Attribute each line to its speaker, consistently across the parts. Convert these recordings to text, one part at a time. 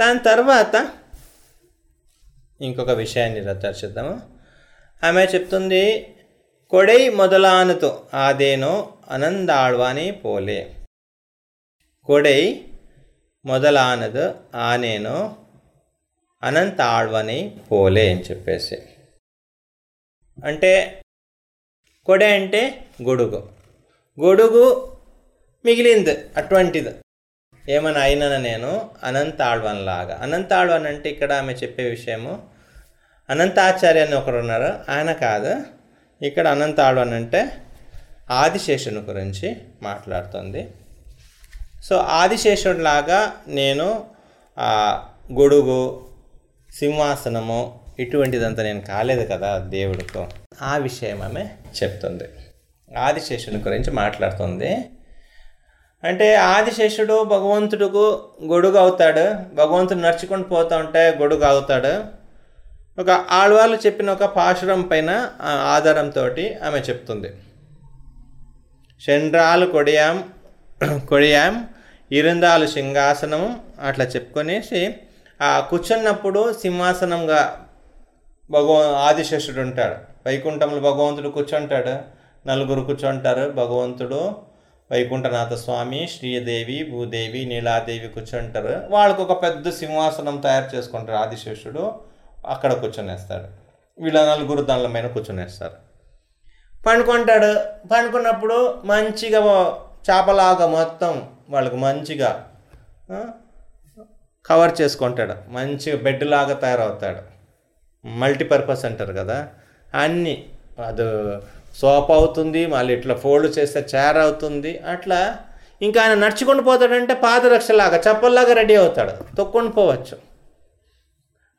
Speaker 1: దాని తర్వాత ఇంకొక విషయాన్ని చర్చిద్దాము ఆమె చెప్తుంది కొడై మొదలానతో ఆదేనో అనందాళ్వాని పోలే. కొడై మొదలానదు ఆనేనో అనంతాళ్వని పోలే అని చెప్పేసి. అంటే కొడే అంటే గొడుగు. గొడుగు మిగిలింది అటువంటిది. ఏమైనా అయినా నేను అనంతాళ్వన్ లాగా అనంతాళ్వన్ అంటే ఇక్కడ ఆమె చెప్పే విషయము. అనంతాచార్య అని ఒకరు ఉన్నారు. ఆయన కాదు. ఇక్కడ అనంతాళ్వన్ అంటే ఆదిశేషుని గురించి మాట్లాడుతుంది. సో ఆదిశేషుడిలాగా నేను గొడుగు సింహాసనము ఇటువంటిదంతా నేను కాలేదు కదా దేవుడితో. ఆ విషయం ఆమె చెప్తుంది. ఆదిశేషుని గురించి మాట్లాడుతుంది. అంటే ఆదిశేషుడు భగవంతుడుకు గొడుగు అవుతాడు. భగవంతుడు నడుచుకొని పోతూ ఉంటే గొడుగు అవుతాడు ఒక ఆడవాళ్ళు చెప్పిన ఒక పాశురం పైన ఆ ఆధారంతో ఆమె చెప్తుంది. శండ్రాలు కొడియాం కొడియాం ఇరుందాలు సింహాసనం అట్లా చెప్పుకొనేసి ఆ కూర్చున్నప్పుడు సింహాసనంగా భగవ ఆదిశేషుడు ఉంటాడు. వైకుంఠంలో భగవంతుడు కూర్చుంటాడు. నలుగురు కూర్చుంటారు. భగవంతుడు వైకుంఠనాథ స్వామి శ్రీదేవి భూదేవి నీలాదేవి కూర్చుంటారు. వాళ్ళకు ఒక పెద్ద సింహాసనం తయారు చేసుకుంటారు ఆదిశేషుడు. అక్కడ కూర్చొనేస్తాడు. వీళ్ళ నలుగురు దానిల మీద కూర్చొనేస్తారు. పండుకుంటాడు. పండుకున్నప్పుడు మంచిగా చేపలాగా మొత్తం వాళ్ళకు మంచిగా కవర్ చేసుకుంటాడు. మంచిగా బెడ్ లాగా తయారవుతాడు. మల్టీపర్పస్ అంటారు కదా. అన్నీ అది సోప్ అవుతుంది మళ్ళీ ఇట్లా ఫోల్డ్ చేస్తే చైర్ అవుతుంది అట్లా ఇంకా ఆయన నడుచుకుంటూ పోతాడంటే పాదరక్షలాగా చెప్పల్లాగా రెడీ అవుతాడు తొక్కొని పోవచ్చు.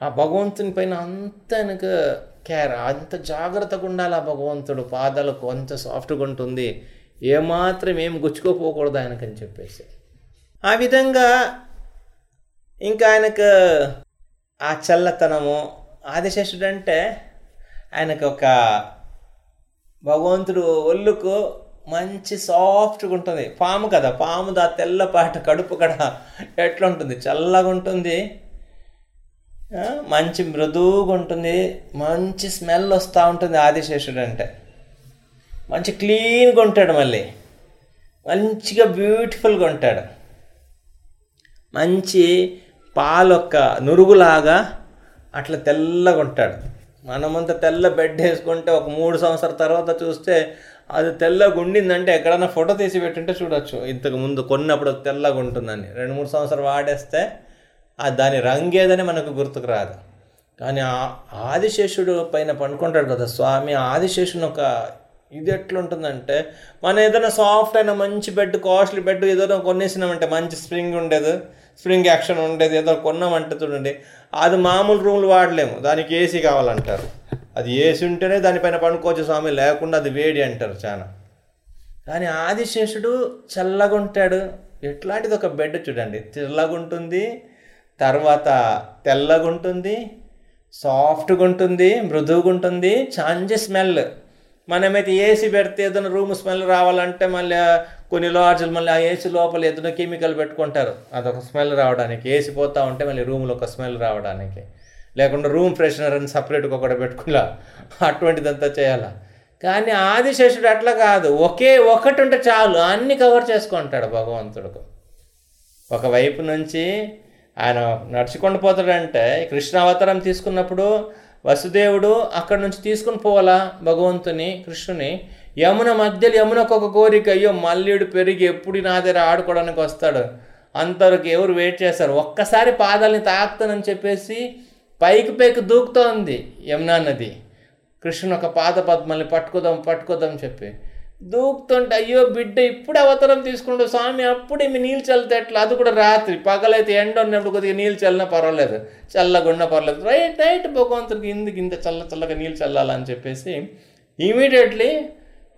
Speaker 1: ఆ భగవంతుని పైన అంత వెనక కేర్ అంత జాగ్రత్తగా ఉండాలి ఆ భగవంతుడు పాదాలకు అంత సాఫ్ట్గా ఉంటుంది ఏమాత్రం ఏం గుచ్చుకోపోకూడదు ఆయనకని చెప్పేసి. ఆ విధంగా ఇంకా ఆయనకు ఆ చల్లతనము ఆదిశేషుడు అంటే ఆయనకు ఒక భగవంతుడు ఒళ్ళుకు మంచి సాఫ్ట్గా ఉంటుంది. పాము కదా పాము దా తెల్లపాట కడుపు కడ ఎట్లుంటుంది? చల్లగా ఉంటుంది. మంచి మృదువుగా ఉంటుంది. మంచి స్మెల్ వస్తూ ఉంటుంది ఆదిశేషుడు అంటే. మంచి క్లీన్గా ఉంటాడు మళ్ళీ. మంచిగా బ్యూటిఫుల్గా ఉంటాడు. మంచి పాలొక్క నురుగులాగా అట్లా తెల్లగా ఉంటాడు. మనమంతా తెల్ల బెడ్ వేసుకుంటే ఒక మూడు సంవత్సరాల తర్వాత చూస్తే అది తెల్లగా ఉండిందంటే ఎక్కడైనా ఫోటో తీసి పెట్టుంటే చూడొచ్చు. ఇంతకు ముందు కొన్నప్పుడు తెల్లగా ఉంటుందని. రెండు మూడు సంవత్సరాలు వాడేస్తే దాని రంగేదని మనకు గుర్తుకు రాదు. కానీ ఆ ఆదిశేషుడు పైన పండుకుంటాడు కదా స్వామి ఆదిశేషుని ఒక ఇది ఎట్లుంటుందంటే మనం ఏదైనా సాఫ్ట్ అయిన మంచి బెడ్ కాస్ట్లీ బెడ్ ఏదైనా కొనేసినామంటే మంచి స్ప్రింగ్ ఉండేది. స్ప్రింగ్ యాక్షన్ ఉండేది. ఏదో కొన్నామంటే చూడండి. అది మామూలు రూమ్లు వాడలేము. దానికి ఏసీ కావాలంటారు. అది ఏసీ ఉంటేనే దానిపైన పండుకోవచ్చు స్వామి లేకుండా అది వేడి అంటారు చాలా కానీ ఆదిశేషుడు చల్లగా ఉంటాడు. ఎట్లాంటిది ఒక బెడ్ చూడండి. తెల్లగా ఉంటుంది తర్వాత తెల్లగుంటుంది సాఫ్ట్గా ఉంటుంది మృదువుగా ఉంటుంది చాంజి స్మెల్. మనమైతే ఏసీ పెడితే ఏదైనా రూమ్ స్మెల్ రావాలంటే మళ్ళీ కొన్ని లాడ్జ్లు మళ్ళీ ఆ ఏసీ లోపల ఏదైనా కెమికల్ పెట్టుకుంటారు. అదొక స్మెల్ రావడానికి. ఏసీ పోతూ ఉంటే మళ్ళీ రూమ్లో ఒక స్మెల్ రావడానికి. లేకుండా రూమ్ ఫ్రెషనర్ అని సపరేట్గా ఒకటి పెట్టుకులా అటువంటిదంతా చేయాలా? కానీ ఆదిశేషుడు అట్లా కాదు. ఒకే ఒకటి ఉంటే చాలు. అన్ని కవర్ చేసుకుంటాడు భగవంతుడికి. ఒకవైపు నుంచి ఆయన నడుచుకొని పోతాడంటే కృష్ణ అవతారం తీసుకున్నప్పుడు వసుదేవుడు అక్కడి నుంచి తీసుకుని పోవాలా భగవంతుని కృష్ణుని? యమున మధ్యలో యమునకు ఒక కోరిక అయ్యో మల్లుడు పెరిగి ఎప్పుడు నా దగ్గర ఆడుకోవడానికి వస్తాడు? అంతవరకు ఎవరు వెయిట్ చేస్తారు? ఒక్కసారి పాదాలని తాకుతానని చెప్పేసి పైకి పైకి దూకుతోంది యమునా నది. కృష్ణుని ఒక పాద పద్మల్ని పట్టుకోదాం పట్టుకోదాం చెప్పి. దూకుతుంటే అయ్యో బిడ్డ ఇప్పుడు అవతారం తీసుకుంటూ స్వామి అప్పుడు మీ నీళ్ళు చల్లితే ఎట్లా? అది కూడా రాత్రి. పగలైతే ఎండ ఉన్నప్పుడు కొద్దిగా నీళ్ళు చల్లినా పర్వాలేదు. చల్లగున్నా పర్వాలేదు. రైట్ రైట్ భగవంతుడికి ఇందుకు ఇంత చల్ల చల్లగా నీళ్ళు చల్లాలని చెప్పేసి ఇమీడియట్లీ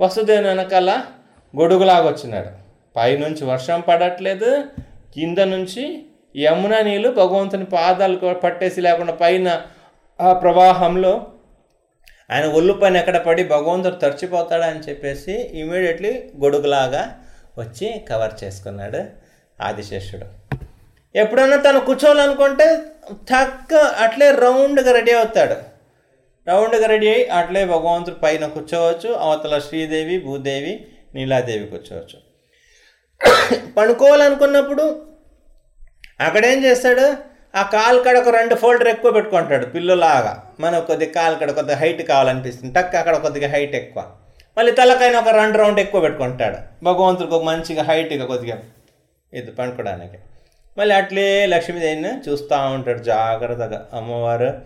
Speaker 1: వసుదేవుని వెనకాల గొడుగులాగా వచ్చినాడు. పైనుంచి వర్షం పడట్లేదు. కింద నుంచి యమున నీళ్ళు భగవంతుని పాదాలు పట్టేసి లేకుండా పైన ఆ ప్రవాహంలో ఆయన ఒళ్ళు పైన ఎక్కడ పడి భగవంతుడు తడిచిపోతాడా అని చెప్పేసి ఇమీడియట్లీ గొడుగులాగా వచ్చి కవర్ చేసుకున్నాడు ఆదిశేషుడు. ఎప్పుడన్నా తను కూర్చోవాలనుకుంటే థక్ అట్లే రౌండ్గా రెడీ అవుతాడు. రౌండ్గా రెడీ అయ్యి అట్లే భగవంతుడు పైన కూర్చోవచ్చు అవతల శ్రీదేవి భూదేవి నీలాదేవి కూర్చోవచ్చు. పడుకోవాలనుకున్నప్పుడు అక్కడేం చేస్తాడు? ఆ కాలుకాడ ఒక రెండు ఫోల్డర్ ఎక్కువ పెట్టుకుంటాడు పిల్లులాగా. మనకు కొద్దిగా కాలుకాడ కొద్దిగా హైట్ కావాలనిపిస్తుంది. టక్ అక్కడ కొద్దిగా హైట్ ఎక్కువ. మళ్ళీ తలకైన ఒక రెండు రౌండ్ ఎక్కువ పెట్టుకుంటాడు. భగవంతుడికి ఒక మంచిగా హైట్గా కొద్దిగా ఇది పండుకోవడానికి. మళ్ళీ అట్లే లక్ష్మీదేవిని చూస్తూ ఉంటాడు జాగ్రత్తగా. అమ్మవారు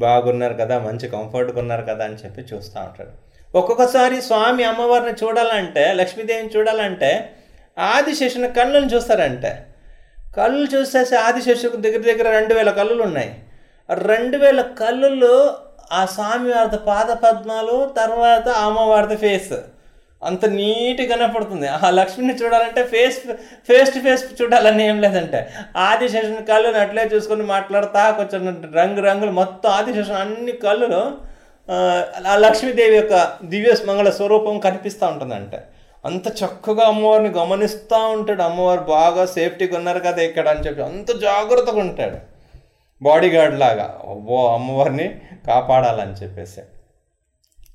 Speaker 1: బాగున్నారు కదా మంచి కంఫర్ట్గా ఉన్నారు కదా అని చెప్పి చూస్తూ ఉంటాడు. ఒక్కొక్కసారి స్వామి అమ్మవారిని చూడాలంటే లక్ష్మీదేవిని చూడాలంటే ఆదిశేషుని కళ్ళను చూస్తారంటే. కళ్ళు చూసేసి ఆదిశేషుకు దగ్గర దగ్గర రెండు వేల కళ్ళులు ఉన్నాయి. రెండు వేల కళ్ళులు ఆ స్వామి వారి పాద పద్మాలు తర్వాత అమ్మవారిది ఫేస్. అంత నీట్గా కనపడుతుంది ఆ లక్ష్మిని చూడాలంటే ఫేస్ ఫేస్ టు ఫేస్ చూడాలని ఏం లేదంటే ఆదిశేషుని కళ్ళుని అట్లే చూసుకొని మాట్లాడతా కొంచెం రంగు రంగులు మొత్తం ఆదిశేషుని అన్ని కళ్ళులు ఆ, ఆ లక్ష్మీదేవి యొక్క దివ్య మంగళ స్వరూపం కనిపిస్తూ ఉంటుందంటే. అంత చక్కగా అమ్మవారిని గమనిస్తూ ఉంటాడు. అమ్మవారు బాగా సేఫ్టీగా ఉన్నారు కదా ఇక్కడ అని చెప్పి అంత జాగ్రత్తగా ఉంటాడు. బాడీ గార్డ్ లాగా ఓ అమ్మవారిని కాపాడాలని చెప్పేసి.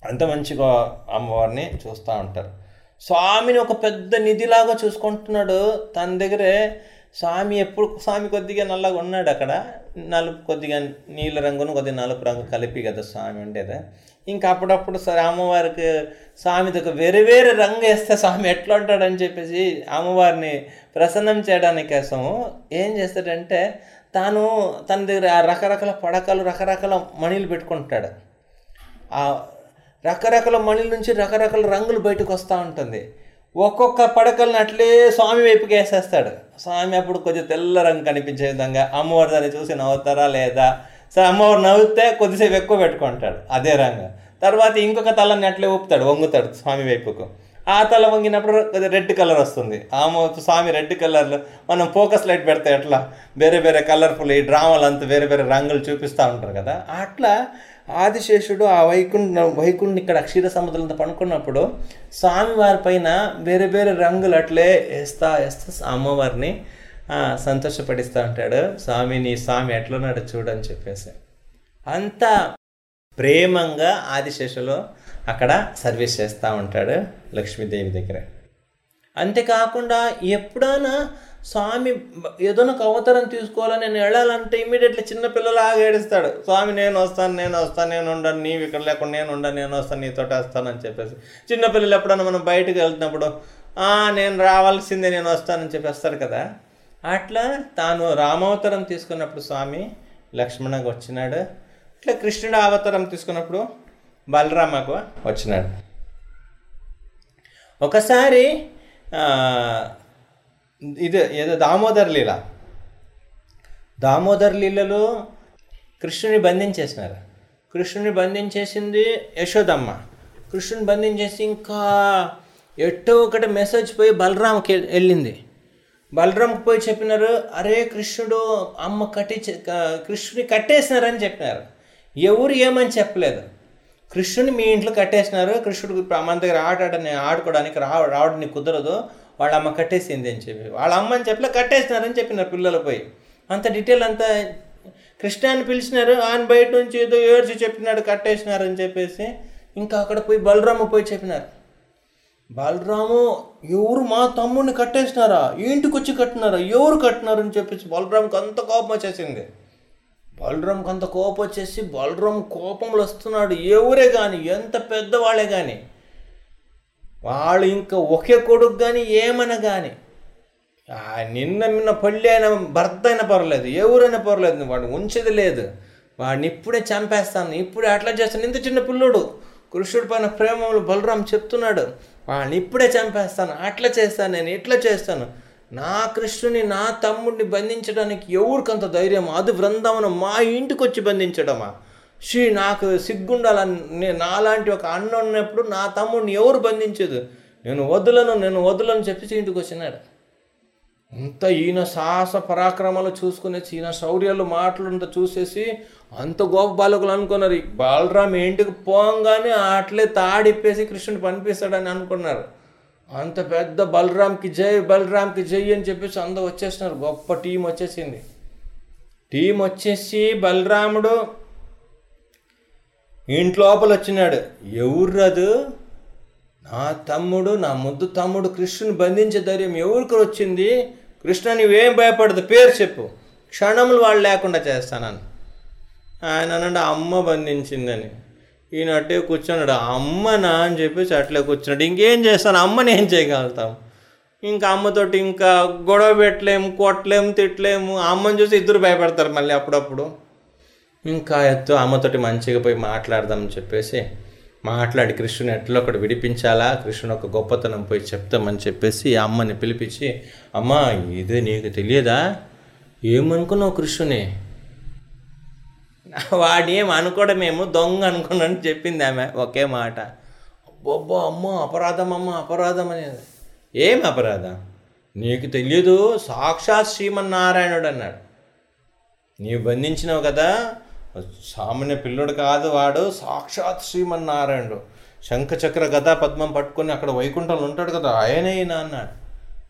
Speaker 1: అంత మంచిగా అమ్మవారిని చూస్తూ ఉంటారు. స్వామిని ఒక పెద్ద నిధిలాగా చూసుకుంటున్నాడు. తన దగ్గరే స్వామి ఎప్పుడు స్వామి కొద్దిగా నల్లగా ఉన్నాడు అక్కడ. నలుపు కొద్దిగా నీల రంగును కొద్దిగా నలుపు రంగు కలిపి కదా స్వామి ఉండేది. ఇంకా అప్పుడప్పుడు సరే అమ్మవారికి స్వామి దగ్గర వేరు వేరే రంగు వేస్తే స్వామి ఎట్లా ఉంటాడని చెప్పేసి అమ్మవారిని ప్రసన్నం చేయడానికి కోసం ఏం చేస్తాడంటే తాను తన దగ్గర ఆ రకరకాల పడకలు రకరకాల మణిలు పెట్టుకుంటాడు. ఆ రకరకాల మణిల నుంచి రకరకాల రంగులు బయటకు వస్తూ ఉంటుంది. ఒక్కొక్క పడకలను అట్లే స్వామి వైపుకి వేసేస్తాడు. స్వామి అప్పుడు కొంచెం తెల్ల రంగు కనిపించే విధంగా అమ్మవారి దాన్ని చూసి నవ్వుతారా లేదా సరే అమ్మవారు నవ్వుతే కొద్దిసేపు ఎక్కువ పెట్టుకుంటాడు అదే రంగు. తర్వాత ఇంకొక తలని అట్లే ఊపుతాడు వంగుతాడు స్వామి వైపుకు. ఆ తల వంగినప్పుడు రెడ్ కలర్ వస్తుంది. ఆమె స్వామి రెడ్ కలర్లో మనం ఫోకస్ లైట్ పెడితే ఎట్లా? వేరే వేరే కలర్ఫుల్ ఈ డ్రామాలు అంతా వేరే వేరే రంగులు చూపిస్తూ ఉంటారు కదా. అట్లా ఆదిశేషుడు ఆ వైకుంఠ వైకుంఠని ఇక్కడ క్షీర సముద్రంతో పనుకున్నప్పుడు స్వామివారి పైన వేరే వేరే రంగులు అట్లే వేస్తా వేస్తా అమ్మవారిని సంతోషపడిస్తూ ఉంటాడు స్వామి నీ స్వామి ఎట్లున్నాడు చూడని చెప్పేసి. అంత ప్రేమంగా ఆదిశేషులు అక్కడ సర్వీస్ చేస్తూ ఉంటాడు లక్ష్మీదేవి దగ్గర. అంతేకాకుండా ఎప్పుడైనా స్వామి ఏదో ఒక అవతారం తీసుకోవాలని నేను వెళ్ళాలంటే ఇమీడియట్లీ చిన్నపిల్లలు పిల్లలాగా ఏడుస్తాడు స్వామి నేను వస్తాను నేను వస్తాను నేను ఉండను నీవు ఇక్కడ లేకుండా నేను ఉండను నేను వస్తాను నీతో వస్తాను అని చెప్పేసి. చిన్నపిల్లలు ఎప్పుడైనా మనం బయటకు వెళ్తున్నప్పుడు నేను రావాల్సిందే నేను వస్తానని చెప్పేస్తారు కదా. అట్లా తాను రామావతారం తీసుకున్నప్పుడు స్వామి లక్ష్మణకు వచ్చినాడు. ఇట్లా కృష్ణుడు అవతారం తీసుకున్నప్పుడు బలరామకు వచ్చినాడు. ఒకసారి ఇది ఏదో దామోదర్ లీల. దామోదర్ లీలలో కృష్ణుని బంధించేసినారు. కృష్ణుని బంధించేసింది యశోదమ్మ. కృష్ణుని బంధించేసి ఇంకా ఎట్టో ఒకటి మెసేజ్ పోయి బలరామకి వెళ్ళింది. బలరాంకి పోయి చెప్పినారు అరే కృష్ణుడు అమ్మ కట్టి కృష్ణుని కట్టేసినారని చెప్పినారు. ఎవరు ఏమని చెప్పలేదు. కృష్ణుని మీ ఇంట్లో కట్టేసినారు కృష్ణుడు మన దగ్గర ఆట ఆడని ఆడుకోవడానికి రా రావడం కుదరదు వాళ్ళ అమ్మ కట్టేసింది అని చెప్పి. వాళ్ళ అమ్మ అని చెప్పలే కట్టేసినారని చెప్పినారు పిల్లలు పోయి. అంత డీటెయిల్ అంతా కృష్ణాన్ని పిలిచినారు ఆయన బయట నుంచి ఏదో ఏడ్చి చెప్పినాడు కట్టేసినారని చెప్పేసి ఇంకా అక్కడ పోయి బలరాము పోయి చెప్పినారు. బలరాము ఎవరు మా తమ్ముడిని కట్టేసినారా? ఇంటికి వచ్చి కట్టినారా? ఎవరు కట్టినారని చెప్పేసి బలరాముకి అంత కోపం వచ్చేసింది. బలరాంకి అంత కోపం వచ్చేసి బలరాం కోపంలో వస్తున్నాడు. ఎవరే కానీ ఎంత పెద్దవాళ్ళే కానీ వాళ్ళు ఇంకా ఒకే కొడుకు కానీ ఏమైనా కానీ నిన్న నిన్న పళ్ళి అయినా భర్త అయినా పర్లేదు ఎవరైనా పర్లేదు వాడు ఉంచేది లేదు. వాడిని ఇప్పుడే చంపేస్తాను ఇప్పుడే అట్లా చేస్తాను. ఇంత చిన్న పిల్లోడు కృష్ణుడి పైన ప్రేమలు బలరాం చెప్తున్నాడు. వాళ్ళని ఇప్పుడే చంపేస్తాను అట్లా చేస్తాను నేను ఇట్లా చేస్తాను. నా కృష్ణుని నా తమ్ముడిని బంధించడానికి ఎవరికంత ధైర్యం అది బృందావనం మా ఇంటికి వచ్చి బంధించడమా? షీ నాకు సిగ్గుండాలని నేను నాలాంటి ఒక అన్న ఉన్నప్పుడు నా తమ్ముడిని ఎవరు బంధించదు? నేను వదులను నేను వదులను చెప్పేసి ఇంటికి వచ్చినాడు అంత ఈయన సాహస పరాక్రమాలు చూసుకునేసి ఈయన శౌర్యాలు మాటలుంట చూసేసి అంత గోప బాలకులు అనుకున్నారు. బాలరామ్ ఇంటికి పోగానే అట్లే తాడిప్పేసి కృష్ణుడు పనిపిస్తాడని అనుకున్నారు. అంత పెద్ద బలరామ్కి జై బలరామ్కి జై అని చెప్పేసి అందరూ వచ్చేస్తున్నారు గొప్ప టీం వచ్చేసింది. టీం వచ్చేసి బలరాముడు ఇంట్లోపల వచ్చినాడు. ఎవర్రదు? నా తమ్ముడు నా ముద్దు తమ్ముడు కృష్ణుని బంధించే ధైర్యం ఎవరికి వచ్చింది? కృష్ణ నువ్వేం భయపడదు పేరు చెప్పు. క్షణములు వాళ్ళు లేకుండా చేస్తానని. ఆయన అనండి అమ్మ బంధించిందని. ఈయన అట్టే కూర్చున్నాడు అమ్మనా అని చెప్పేసి అట్లే కూర్చున్నాడు. ఇంకేం చేస్తాను? అమ్మని ఏం చేయగలుగుతాం. ఇంకా అమ్మతోటి ఇంకా గొడవ పెట్టలేము కొట్టలేము తిట్టలేము అమ్మని చూసి ఇద్దరు భయపడతారు మళ్ళీ అప్పుడప్పుడు. ఇంకా ఎత్తు అమ్మతోటి మంచిగా పోయి మాట్లాడదామని చెప్పేసి మాట్లాడి కృష్ణుని ఎట్లా ఒకటి విడిపించాలా? కృష్ణుని ఒక గొప్పతనం పోయి చెప్తామని చెప్పేసి ఆ అమ్మని పిలిపించి అమ్మ ఇది నీకు తెలియదా? ఏమనుకున్నావు కృష్ణుని? వాడేం అనుకోవడమేమో దొంగ అనుకున్నాను చెప్పింది ఆమె ఒకే మాట. అబ్బబ్బో అమ్మ అపరాధం అమ్మ అపరాధం అనేది. ఏం అపరాధం? నీకు తెలియదు సాక్షాత్ శ్రీమన్నారాయణుడు అన్నాడు. నీవు బంధించినావు కదా సామాన్య పిల్లోడు కాదు వాడు సాక్షాత్ శ్రీమన్నారాయణుడు. శంఖచక్ర గదా పద్మం పట్టుకొని అక్కడ వైకుంఠంలో ఉంటాడు కదా ఆయనైనా అన్నాడు.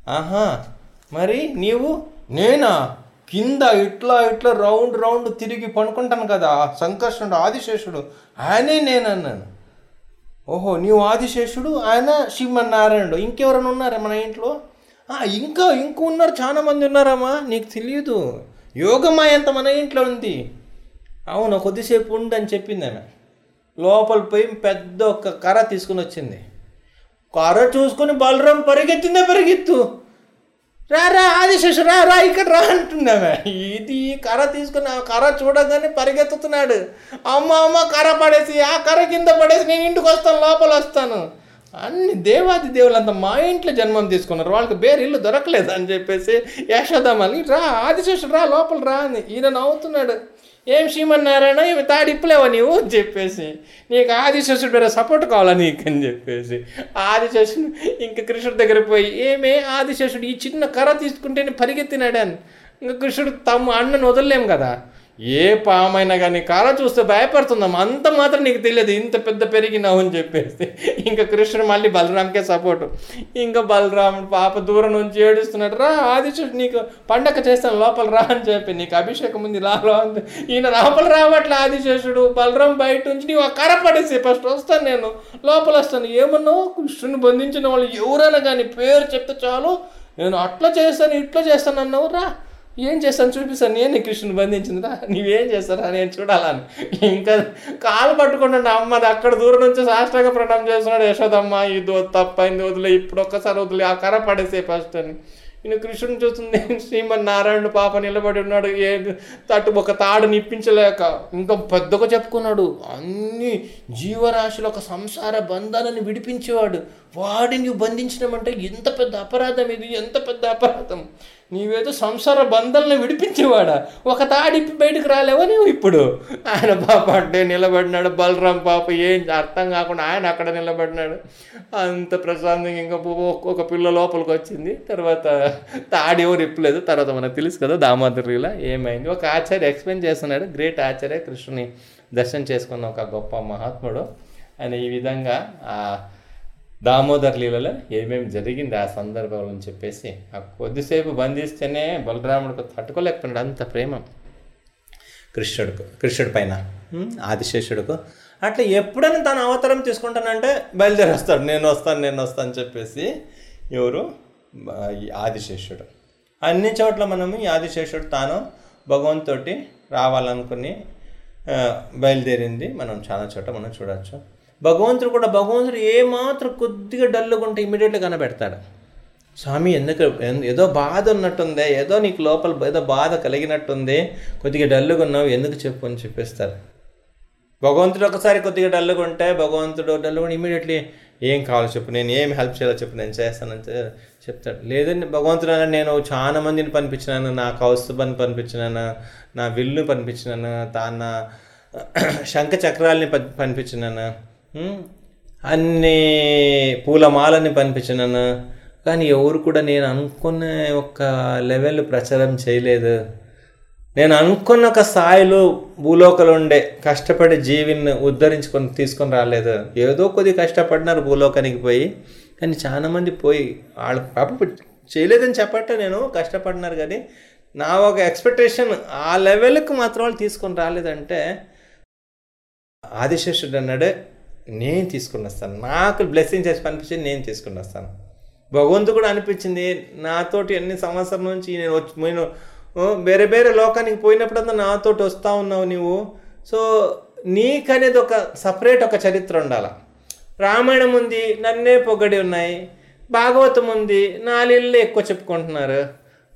Speaker 1: ఆహా మరి నీవు? నేనా? కింద ఇట్లా ఇట్లా రౌండ్ రౌండ్ తిరిగి పనుకుంటాను కదా సంకర్షణుడు ఆదిశేషుడు ఆయనే నేనన్నాను ఓహో నీవు ఆదిశేషుడు ఆయన శ్రీమన్నారాయణుడు. ఇంకెవరైనా ఉన్నారా మన ఇంట్లో? ఇంకా ఇంకా ఉన్నారు చాలా మంది ఉన్నారమ్మా నీకు తెలియదు. యోగమాయ అంత మన ఇంట్లో ఉంది. అవును కొద్దిసేపు ఉండు అని చెప్పింది ఆమె లోపల పోయి పెద్ద ఒక కర్ర తీసుకుని వచ్చింది. కర్ర చూసుకొని బలరాం పరిగెత్తిందే పరిగెత్తు. రా రా ఆదిశేషు రా రా ఇక్కడ రా అంటున్నామే ఇది కర్ర తీసుకుని ఆ కర్ర చూడగానే పరిగెత్తుతున్నాడు. అమ్మ అమ్మ కర్ర పడేసి ఆ కర్ర కింద పడేసి నేను ఇంటికి వస్తాను లోపల వస్తాను. అన్ని దేవాది దేవులంతా మా ఇంట్లో జన్మం తీసుకున్నారు. వాళ్ళకి ಬೇರೆ ఇల్లు దొరకలేదు అని చెప్పేసి యశోదామని రా ఆదిశేషుడు రా లోపల రా అని ఈయన నవ్వుతున్నాడు. ఏం శ్రీమన్నారాయణ? ఇవి తాడిప్పులేవా నీవు? అని చెప్పేసి. నీకు ఆదిశేషుడు వేరే సపోర్ట్ కావాలా నీకు? అని చెప్పేసి. ఆదిశేషుడు ఇంక కృష్ణుడి దగ్గర పోయి ఏమే ఆదిశేషుడు ఈ చిన్న కర్ర తీసుకుంటేనే పరిగెత్తినాడని ఇంకా కృష్ణుడు తమ అన్నను వదలలేం కదా. ఏ పామైనా కానీ కార చూస్తే భయపడుతున్నాం అంత మాత్రం నీకు తెలియదు. ఇంత పెద్ద పెరిగినావు అని చెప్పేసి. ఇంకా కృష్ణుడు మళ్ళీ బలరామ్కే సపోర్టు. ఇంకా బలరాం పాప దూరం నుంచి ఏడుస్తున్నాడు. రా ఆదిశుడు నీకు పండగ చేస్తాను లోపల రా అని చెప్పి నీకు అభిషేకం ఉంది లాలో రా అని ఈయన లోపల రావట్లే ఆదిశేషుడు. బలరాం బయట నుంచి నీవు ఆ కర్ర పడేసి ఫస్ట్ వస్తాను నేను. లోపల వస్తాను. ఏమన్నావు? కృష్ణుని బంధించిన వాళ్ళు ఎవరైనా కానీ పేరు చెప్తే చాలు. నేను అట్లా చేస్తాను ఇట్లా చేస్తాను అన్నావు. రా. ఏం చేస్తాను? చూపిస్తాను. నేను కృష్ణుని బంధించిందిరా. నువ్వేం చేస్తారా నేను చూడాలని. ఇంకా కాలు పట్టుకుంటాడు అమ్మ అది అక్కడ దూరం నుంచి సాష్టంగా ప్రణామం చేస్తున్నాడు. యశోదమ్మ ఇది తప్పైంది వదిలే ఇప్పుడు ఒక్కసారి వదిలే ఆ కర్ర పడేసే ఫస్ట్ అని. నేను కృష్ణుని చూస్తుంది. శ్రీమన్నారాయణుడు పాప నిలబడి ఉన్నాడు. ఏ తట్టు ఒక తాడు నిప్పించలేక ఇంకా పెద్దగా చెప్పుకున్నాడు. అన్ని జీవరాశుల ఒక సంసార బంధాలను విడిపించేవాడు. వాడిని బంధించడం అంటే ఎంత పెద్ద అపరాధం ఇది ఎంత పెద్ద అపరాధం? నీవేదో సంసార బంధాలను విడిపించేవాడా? ఒక తాడిప్పి బయటకు రాలేవా నీవు ఇప్పుడు? ఆయన పాప అంటే నిలబడినాడు. బలరాం పాప ఏం అర్థం కాకుండా ఆయన అక్కడ నిలబడినాడు. అంత ప్రశాంతంగా ఇంకా ఒక్కొక్క ఒక పిల్ల లోపలికి వచ్చింది. తర్వాత తాడేవో ఎవరు ఇప్పలేదు. తర్వాత మనకు తెలుసు కదా దామోదరిలా ఏమైంది. ఒక ఆచార్య ఎక్స్ప్లెయిన్ చేస్తున్నాడు. గ్రేట్ ఆచార్య కృష్ణుని దర్శనం చేసుకున్న ఒక గొప్ప మహాత్ముడు. ఆయన ఈ విధంగా దామోదర్ లీలలో ఏమేమి జరిగింది ఆ సందర్భంలో అని చెప్పేసి ఆ కొద్దిసేపు బంధిస్తేనే బలరాముడికి తట్టుకోలేకపోయినాడు అంత ప్రేమ. కృష్ణుడికి కృష్ణుడి పైన ఆదిశేషుడుకు. అట్లా ఎప్పుడైనా తను అవతారం తీసుకుంటానంటే బయలుదేరి వస్తాడు నేను వస్తాను నేను వస్తాను అని చెప్పేసి ఎవరు? ఆదిశేషుడు. అన్ని చోట్ల మనము ఈ ఆదిశేషుడు తాను భగవంతుడి రావాలనుకుని బయలుదేరింది. మనం చాలా చోట మనం చూడొచ్చు. భగవంతుడు కూడా భగవంతుడు ఏమాత్రం కొద్దిగా డల్లుగా ఉంటే ఇమీడియట్గా కనబెడతాడు. స్వామి ఎందుకు? ఏదో బాధ ఉన్నట్టుందే ఏదో నీకు లోపల ఏదో బాధ కలిగినట్టుంది కొద్దిగా డల్లుగా ఉన్నావు ఎందుకు చెప్పు అని చెప్పేస్తారు. భగవంతుడు ఒకసారి కొద్దిగా డల్లుగా ఉంటే భగవంతుడు డల్లుగా ఇమీడియట్లీ ఏం కావాలో చెప్పు నేను ఏం హెల్ప్ చేయాలో చెప్పు నేను చేస్తానని చెప్తాడు. లేదండి భగవంతుడు అన్న నేను చాలా మందిని పంపించినాను నా కౌస్తుభని పంపించినాను నా విల్లు పంపించినాను తా శంఖ చక్రాలని పం- పంపించినాను అన్ని పూలమాలని పంపించినాను? కానీ ఎవరు కూడా నేను అనుకున్న ఒక లెవెల్ ప్రచారం చేయలేదు. నేను అనుకున్న ఒక స్థాయిలో భూలోకలు ఉండే కష్టపడి జీవిని ఉద్ధరించుకొని తీసుకొని రాలేదు. ఏదో కొద్ది కష్టపడినారు భూలోకానికి పోయి కానీ చాలామంది పోయి వాళ్ళు పాప చేయలేదని చెప్పట్టే నేను కష్టపడినారు కానీ నా ఒక ఎక్స్పెక్టేషన్ ఆ లెవెల్కి మాత్రం వాళ్ళు తీసుకొని రాలేదంటే ఆదిశేషుడు అన్నాడు నేను తీసుకుని వస్తాను నాకు బ్లెస్సింగ్ చేసి పనిపించింది నేను తీసుకుని వస్తాను భగవంతుడు కూడా అనిపించింది నాతోటి ఎన్ని సంవత్సరం నుంచి నేను వచ్చి నేను వేరే వేరే లోకానికి పోయినప్పుడంతా నాతోటి వస్తూ ఉన్నావు నీవు. సో నీకనేది ఒక సపరేట్ ఒక చరిత్ర ఉండాలి. రామాయణం ఉంది నన్నే పొగడి ఉన్నాయి. భాగవతం ఉంది నాలుళ్ళు ఎక్కువ చెప్పుకుంటున్నారు.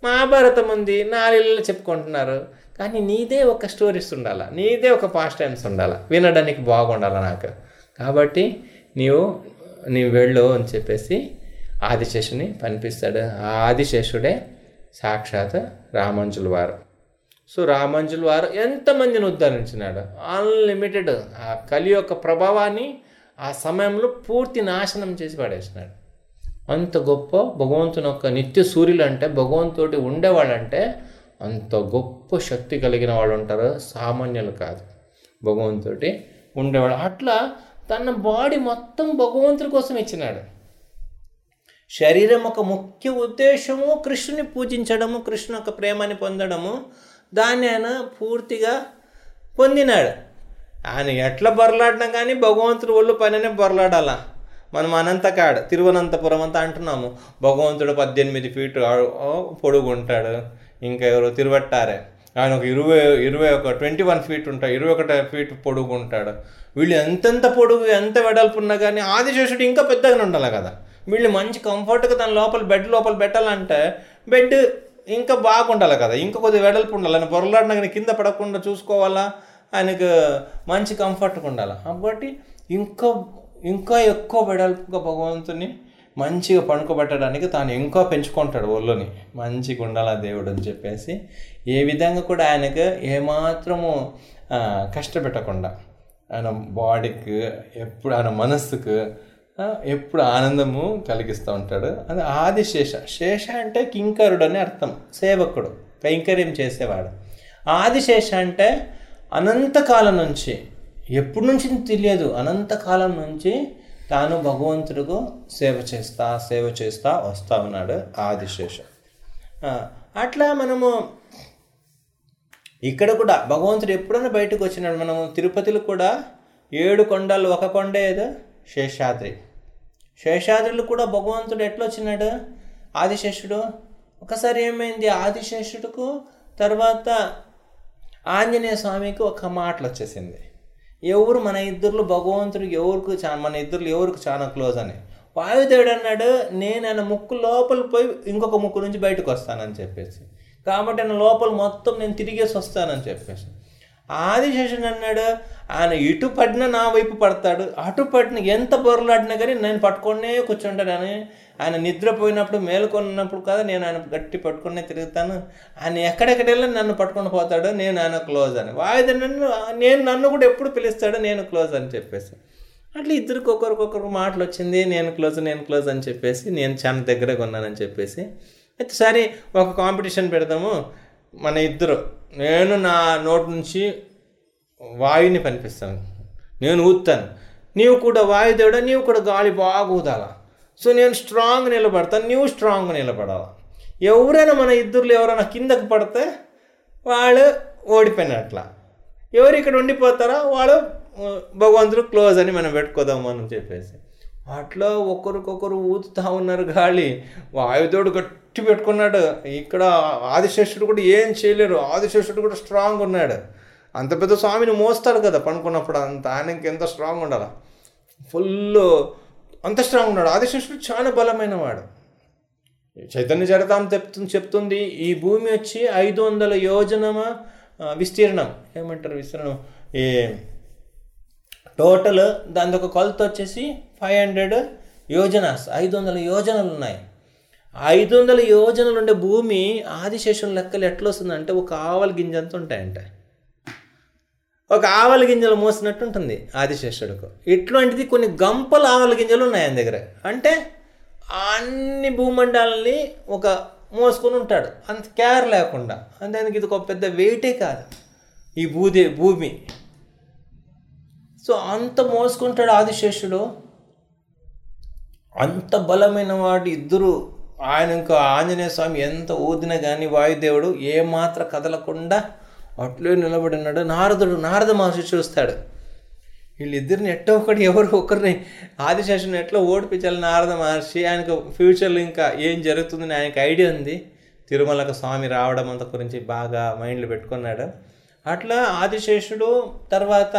Speaker 1: మహాభారతం ఉంది నాలుళ్ళు చెప్పుకుంటున్నారు. కానీ నీదే ఒక స్టోరీస్ ఉండాలి. నీదే ఒక పాస్ట్ టైమ్స్ ఉండాలి. వినడానికి బాగుండాలి నాకు. కాబట్టి నీవు నీవు వెళ్ళు అని చెప్పేసి ఆదిశేషుని పనిపిస్తాడు ఆ ఆదిశేషుడే సాక్షాత్ రామంజుల వారు. సో రామంజుల వారు ఎంతమందిని ఉద్ధరించినాడు? అన్లిమిటెడ్ ఆ కలి యొక్క ప్రభావాన్ని ఆ సమయంలో పూర్తి నాశనం చేసి పడేసినాడు. అంత గొప్ప భగవంతుని యొక్క నిత్య సూర్యులు అంటే భగవంతుడి ఉండేవాళ్ళంటే అంత గొప్ప శక్తి కలిగిన వాళ్ళు ఉంటారు. సామాన్యులు కాదు. భగవంతుడి ఉండేవాళ్ళు. అట్లా తన బాడీ మొత్తం భగవంతుడి కోసం ఇచ్చినాడు. శరీరం ఒక ముఖ్య ఉద్దేశము కృష్ణుని పూజించడము కృష్ణ యొక్క ప్రేమని పొందడము దాన్ని ఆయన పూర్తిగా పొందినాడు. ఆయన ఎట్లా బొరలాడినా కానీ భగవంతుడు ఒళ్ళు పైననే బొరలాడాల. మనం అనంతకాడు తిరువనంతపురం అంతా అంటున్నాము భగవంతుడు పద్దెనిమిది ఫీట్ పొడుగుంటాడు ఇంకా ఎవరు తిరువట్టారే. ఆయన ఒక ఇరవై ఇరవై ఒక ట్వంటీ వన్ ఫీట్ ఉంటాడు ఇరవై ఒకటి ఫీట్ పొడుగు ఉంటాడు. వీళ్ళు ఎంతెంత పొడుగు ఎంత వెడల్పు ఉన్నా కానీ ఆదిశేషుడు ఇంకా పెద్దగానే ఉండాలి కదా. వీళ్ళు మంచి కంఫర్ట్గా దాని లోపల బెడ్ లోపల పెట్టాలంటే బెడ్ ఇంకా బాగుండాలి కదా. ఇంకా కొద్దిగా వెడల్పు ఉండాలి. ఆయన బొరలాడినా కానీ కింద పడకుండా చూసుకోవాలా? ఆయనకు మంచి కంఫర్ట్గా ఉండాలి? కాబట్టి ఇంకా ఇంకా ఎక్కువ వెడల్పుగా భగవంతుని మంచిగా పండుకోబెట్టడానికి తాను ఇంకా పెంచుకుంటాడు ఒళ్ళుని మంచిగా ఉండాల దేవుడు అని చెప్పేసి ఏ విధంగా కూడా ఆయనకు ఏమాత్రము కష్టపెట్టకుండా ఆయన బాడీకి ఎప్పుడు ఆయన మనస్సుకు ఎప్పుడు ఆనందము కలిగిస్తూ ఉంటాడు. అది ఆది శేష. శేష అంటే కింకరుడు అని అర్థం. సేవకుడు కైంకర్యం చేసేవాడు. ఆదిశేష అంటే అనంతకాలం నుంచి ఎప్పటి నుంచి తెలియదు. అనంతకాలం నుంచి తాను భగవంతుడికి సేవ చేస్తా సేవ చేస్తా వస్తా ఉన్నాడు ఆదిశేషం. అట్లా మనము ఇక్కడ కూడా భగవంతుడు ఎప్పుడైనా బయటకు వచ్చినాడు. మనము తిరుపతిలో కూడా ఏడు కొండలు ఒక కొండ ఏదో శేషాద్రి. శేషాద్రిలో కూడా భగవంతుడు ఎట్లా వచ్చినాడు? ఆదిశేషుడు. ఒకసారి ఏమైంది? ఆదిశేషుడుకు తర్వాత ఆంజనేయ స్వామికి ఒక మాటలు వచ్చేసింది. ఎవరు మన ఇద్దరు భగవంతుడికి ఎవరికి చా మన ఇద్దరు ఎవరికి చాలా క్లోజ్ అని. వాయుదేవుడు అన్నాడు నేను ఆయన ముక్కు లోపల పోయి ఇంకొక ముక్కు నుంచి బయటకు వస్తానని చెప్పేసి. కాబట్టి ఆయన లోపల మొత్తం నేను తిరిగేసి వస్తానని చెప్పేసి. ఆదిశేషుడు అన్నాడు ఆయన ఇటు పడినా నా వైపు పడతాడు. అటు పడిన ఎంత బొరలాడినా కానీ నేను పట్టుకొనే కూర్చుంటానని ఆయన నిద్రపోయినప్పుడు మేలుకొన్నప్పుడు కదా నేను ఆయన గట్టి పట్టుకునే తిరుగుతాను. ఆయన ఎక్కడెక్కడ వెళ్ళి నన్ను పట్టుకొని పోతాడు నేను ఆయన క్లోజ్ అని. వాయిద నన్ను నేను నన్ను కూడా ఎప్పుడు పిలుస్తాడో నేను క్లోజ్ అని చెప్పేసి. అట్లా ఇద్దరికి ఒకరికొకరు మాటలు వచ్చింది నేను క్లోజ్ నేను క్లోజ్ అని చెప్పేసి నేను చాలా దగ్గరగా ఉన్నానని చెప్పేసి. అయితే సరే ఒక కాంపిటీషన్ పెడదాము. మన ఇద్దరు నేను నా నోటి నుంచి వాయుని పనిపిస్తాను నేను ఊతాను నీవు కూడా వాయుదేవుడా నీవు కూడా గాలి బాగా ఊదాలా? సో నేను స్ట్రాంగ్ నిలబడతాను నీవు స్ట్రాంగ్ నిలబడాలా. ఎవరైనా మన ఇద్దరు ఎవరైనా కిందకు పడితే వాళ్ళు ఓడిపోయినట్ల. ఎవరు ఇక్కడ ఉండిపోతారో? వాళ్ళు భగవంతుడు క్లోజ్ అని మనం పెట్టుకోదాము అని చెప్పేసి. అట్లా ఒకరికొకరు ఊతుతా ఉన్నారు గాలి. వాయుదేవుడు గట్టి పెట్టుకున్నాడు. ఇక్కడ ఆదిశేషుడు కూడా ఏం చేయలేరు. ఆదిశేషుడు కూడా స్ట్రాంగ్ ఉన్నాడు. అంత పెద్ద స్వామిని మోస్తాడు కదా పనుకున్నప్పుడు అంత. ఆయనకి ఎంత స్ట్రాంగ్ ఉండాలి? ఫుల్ అంత స్ట్రాంగ్ ఉన్నాడు. ఆదిశేషుడు చాలా బలమైన వాడు చైతన్య జడతాం చెప్తుంది చెప్తుంది ఈ భూమి వచ్చి ఐదు వందల యోజనమ విస్తీర్ణం. ఏమంటారు విస్తీర్ణం? ఈ టోటల్ దాని ఒక కొలత వచ్చేసి ఫైవ్ హండ్రెడ్ యోజనాస్. ఐదు వందల యోజనలు ఉన్నాయి. ఐదు వందల యోజనలు ఉండే భూమి ఆదిశేషం లెక్కలు ఎట్లా వస్తుందంటే ఒక ఆవల గింజ అంత ఉంటాయంట. ఒక ఆవల గింజలు మోసినట్టు ఉంటుంది ఆదిశేషుడుకు. ఇట్లాంటిది కొన్ని గంపల ఆవల గింజలు ఉన్నాయి ఆయన దగ్గర. అంటే అన్ని భూమండాలని ఒక మోసుకొని ఉంటాడు. అంత కేర్ లేకుండా. అంటే ఆయనకి ఇది ఒక పెద్ద వెయిటే కాదు. ఈ భూదే భూమి. సో అంత మోసుకుంటాడు ఆదిశేషుడు. అంత బలమైన వాడు ఇద్దరు. ఆయన ఇంకా ఆంజనేయ స్వామి ఎంత ఊదినా కానీ వాయుదేవుడు ఏమాత్రం కదలకుండా అట్లే నిలబడినాడు. నారదుడు నారద మహర్షి చూస్తాడు. వీళ్ళిద్దరిని ఎట్టో ఒకటి ఎవరు ఒకరిని ఆదిశేషుని ఎట్లా ఓడిపించాలి నారద మహర్షి? ఆయనకు ఫ్యూచర్లో ఇంకా ఏం జరుగుతుందని ఆయనకు ఐడియా ఉంది. తిరుమలకు స్వామి రావడం అంత గురించి బాగా మైండ్లో పెట్టుకున్నాడు. అట్లా ఆదిశేషుడు తర్వాత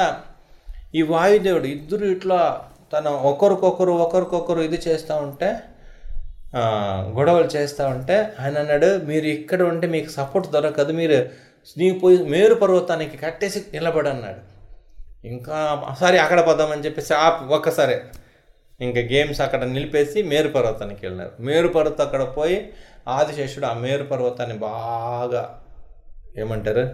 Speaker 1: ఈ వాయుదేవుడు ఇద్దరు ఇట్లా తన ఒకరికొకరు ఒకరికొకరు ఇది చేస్తూ ఉంటే గొడవలు చేస్తూ ఉంటే ఆయన అన్నాడు మీరు ఇక్కడ ఉంటే మీకు సపోర్ట్ దొరకదు. మీరు నీ పోయి మేరు పర్వతానికి కట్టేసి నిలబడన్నాడు. ఇంకా సరే అక్కడ పోదామని చెప్పేసి ఆ ఒక్కసారే ఇంకా గేమ్స్ అక్కడ నిలిపేసి మేరు పర్వతానికి వెళ్ళినారు. మేరు పర్వతం అక్కడ పోయి ఆదిశేషుడు ఆ మేరు పర్వతాన్ని బాగా ఏమంటారు?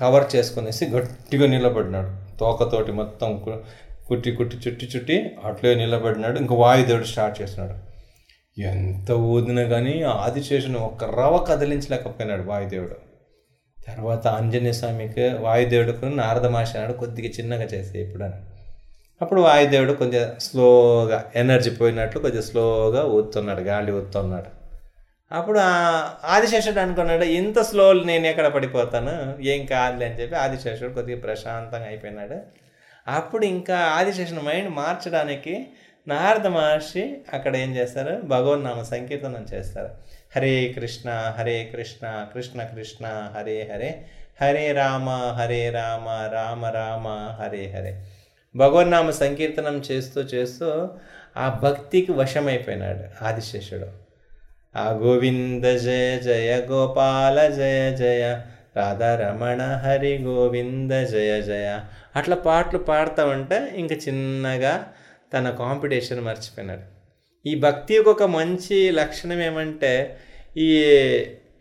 Speaker 1: కవర్ చేసుకునేసి గట్టిగా నిలబడినాడు. తోకతోటి మొత్తం కు- కుట్టి కుట్టి చుట్టి చుట్టి అట్లే నిలబడినాడు. ఇంకా వాయుదేవుడు స్టార్ట్ చేసినాడు ఎంత ఊదినా కానీ ఆదిశేషుని ఒక్క రవ కదిలించలేకపోయినాడు వాయుదేవుడు. తర్వాత ఆంజనేయ స్వామికి వాయుదేవుడికి నారద మహర్షి కొద్దిగా చిన్నగా చేసే ఇప్పుడు అని అప్పుడు వాయుదేవుడు కొంచెం స్లోగా ఎనర్జీ పోయినట్లు కొంచెం స్లోగా ఊతున్నాడు గాలి ఊతున్నాడు అప్పుడు ఆదిశేషుడు అనుకున్నాడు ఇంత స్లో నేను ఎక్కడ పడిపోతాను ఏం కాదులే అని చెప్పి ఆదిశేషుడు కొద్దిగా ప్రశాంతంగా అయిపోయినాడు. అప్పుడు ఇంకా ఆదిశేషుని మైండ్ మార్చడానికి నారద మహర్షి అక్కడ ఏం చేస్తారు? భగవన్నామ సంకీర్తనం చేస్తారు. హరే కృష్ణ హరే కృష్ణ కృష్ణ కృష్ణ హరే హరే హరే రామ హరే రామ రామ రామ హరే హరే. భగవన్నామ సంకీర్తనం చేస్తూ చేస్తూ ఆ భక్తికి వశమైపోయినాడు ఆదిశేషుడు. ఆ గోవింద జయ జయ గోపాల జయ జయ రాధారమణ హరి గోవింద జయ జయ. అట్లా పాటలు పాడుతూ ఉంటే ఇంకా చిన్నగా తన కాంపిటీషన్ మర్చిపోయినాడు. ఈ భక్తి యొక్క ఒక మంచి లక్షణం ఏమంటే ఈ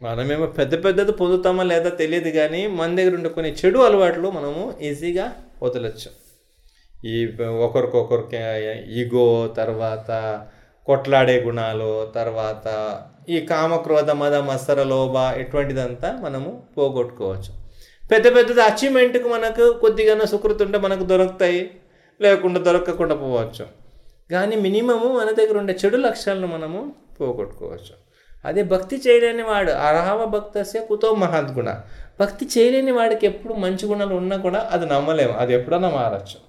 Speaker 1: మనమేమో పెద్ద పెద్దది పొందుతామా లేదా తెలియదు కానీ మన దగ్గర ఉండే కొన్ని చెడు అలవాట్లు మనము ఈజీగా వదలొచ్చు. ఈ ఒకరికొకరికి ఈగో తర్వాత కొట్లాడే గుణాలు తర్వాత ఈ కామక్రోధ మద మత్సర లోభ ఇటువంటిదంతా మనము పోగొట్టుకోవచ్చు. పెద్ద పెద్దది అచీవ్మెంట్కి మనకు కొద్దిగా సుకృతి ఉంటే మనకు దొరుకుతాయి. లేకుండా దొరకకుండా పోవచ్చు. కానీ మినిమము మన దగ్గర ఉండే చెడు లక్ష్యాలను మనము పోగొట్టుకోవచ్చు. అదే భక్తి చేయలేని వాడు అర్హవ భక్తస్య కుతో మహద్గుణ. భక్తి చేయలేని వాడికి ఎప్పుడు మంచి గుణాలు ఉన్నా కూడా అది నమ్మలేము అది ఎప్పుడైనా మారచ్చు.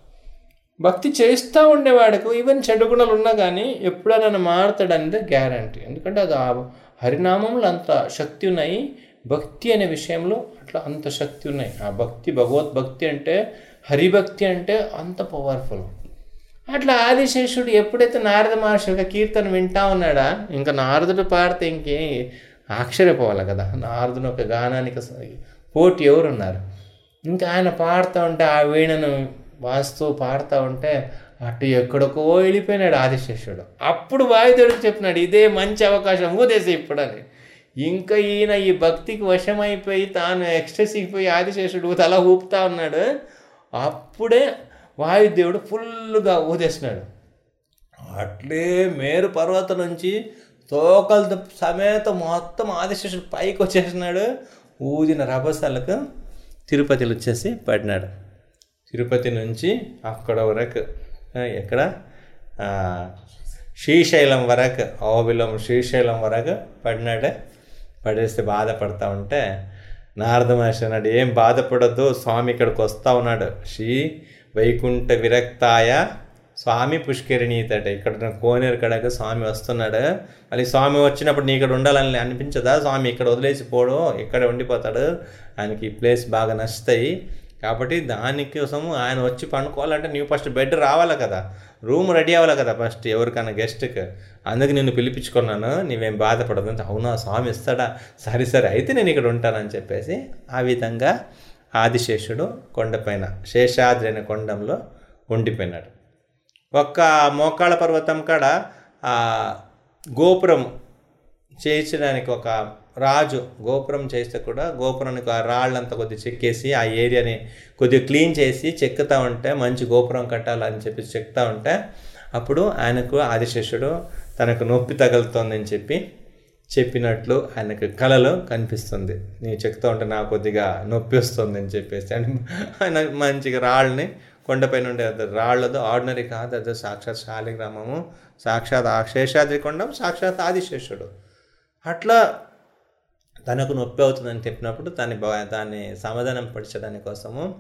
Speaker 1: భక్తి చేస్తూ ఉండేవాడికి ఈవెన్ చెడు గుణాలు ఉన్నా కానీ ఎప్పుడైనా మారుతాడనేది గ్యారంటీ ఎందుకంటే అది ఆ హరినామంలో అంత శక్తి ఉన్నాయి. భక్తి అనే విషయంలో అట్లా అంత శక్తి ఉన్నాయి. ఆ భక్తి భగవద్భక్తి అంటే హరిభక్తి అంటే అంత పవర్ఫుల్ అట్లా ఆదిశేషుడు ఎప్పుడైతే నారద మహర్షి యొక్క కీర్తన వింటా ఉన్నాడా ఇంకా నారదుడు పాడితే ఇంకే ఆశ్చర్యపోవాలి కదా. నారదుని ఒక గానానికి పోటీ ఎవరున్నారు? ఇంకా ఆయన పాడుతూ ఉంటే ఆ వీణను వాస్తూ పాడుతూ ఉంటే అటు ఎక్కడికో వెళ్ళిపోయినాడు ఆదిశేషుడు. అప్పుడు వాయుదేవుడికి చెప్పినాడు ఇదే మంచి అవకాశం ఊదేసి ఇప్పుడని. ఇంకా ఈయన ఈ భక్తికి వశమైపోయి తాను ఎక్స్ట్రెస్కి పోయి ఆదిశేషుడు తల ఊపుతా ఉన్నాడు. అప్పుడే వాయుదేవుడు ఫుల్గా ఊదేసినాడు. అట్లే మేరు పర్వతం నుంచి తోకల సమేత మొత్తం ఆదిశేషుడు పైకి వచ్చేసినాడు. ఊదిన రభసలకు తిరుపతిలో వచ్చేసి పడినాడు. తిరుపతి నుంచి అక్కడ వరకు ఎక్కడ? శ్రీశైలం వరకు ఓబిలం శ్రీశైలం వరకు పడినాడు. పడేస్తే బాధపడతా ఉంటే నారద మహర్షి అన్నాడు ఏం బాధపడద్దు స్వామి ఇక్కడికి వస్తా ఉన్నాడు. శ్రీ వైకుంఠ విరక్తాయ స్వామి పుష్కరిణి తట ఇక్కడ కోనేరు కడక స్వామి వస్తున్నాడు. మళ్ళీ స్వామి వచ్చినప్పుడు నీ ఇక్కడ ఉండాలని అనిపించదా? స్వామి ఇక్కడ వదిలేసి పోడు ఇక్కడ ఉండిపోతాడు. ఆయనకి ఈ ప్లేస్ బాగా నచ్చుతాయి. కాబట్టి దానికోసము ఆయన వచ్చి పండుకోవాలంటే నీవు ఫస్ట్ బెడ్ రావాలి కదా? రూమ్ రెడీ అవ్వాలి కదా ఫస్ట్ ఎవరికైనా గెస్ట్కి? అందుకు నిన్ను పిలిపించుకున్నాను నీవేం బాధపడదు అంటే అవునా స్వామి ఇస్తాడా? సరే సరే అయితే నేను ఇక్కడ ఉంటానని చెప్పేసి ఆ విధంగా ఆదిశేషుడు కొండపైన శేషాద్రి అనే కొండంలో ఉండిపోయినాడు. ఒక్క మోకాళ్ళ పర్వతం కాడ గోపురం చేయించడానికి ఒక రాజు గోపురం చేస్తే కూడా గోపురానికి ఆ రాళ్ళంతా కొద్దిగా చెక్కేసి ఆ ఏరియాని కొద్దిగా క్లీన్ చేసి చెక్కుతూ ఉంటే మంచి గోపురం కట్టాలని చెప్పి చెక్తా ఉంటే అప్పుడు ఆయనకు ఆదిశేషుడు తనకు నొప్పి తగులుతోందని చెప్పి చెప్పినట్లు ఆయనకు కళలో కనిపిస్తుంది. నేను చెక్తా ఉంటే నాకు కొద్దిగా నొప్పి వస్తుంది అని చెప్పేసి. అని ఆయన మంచిగా రాళ్ళని కొండపై నుండి అది రాళ్ళదు ఆర్డినరీ కాదు అది సాక్షాత్ శాలిగ్రామము సాక్షాత్ శేషాద్రి కొండం సాక్షాత్ ఆదిశేషుడు. అట్లా తనకు నొప్పి అవుతుందని చెప్పినప్పుడు దాన్ని బా- దాన్ని సమాధానం పరచడాని కోసము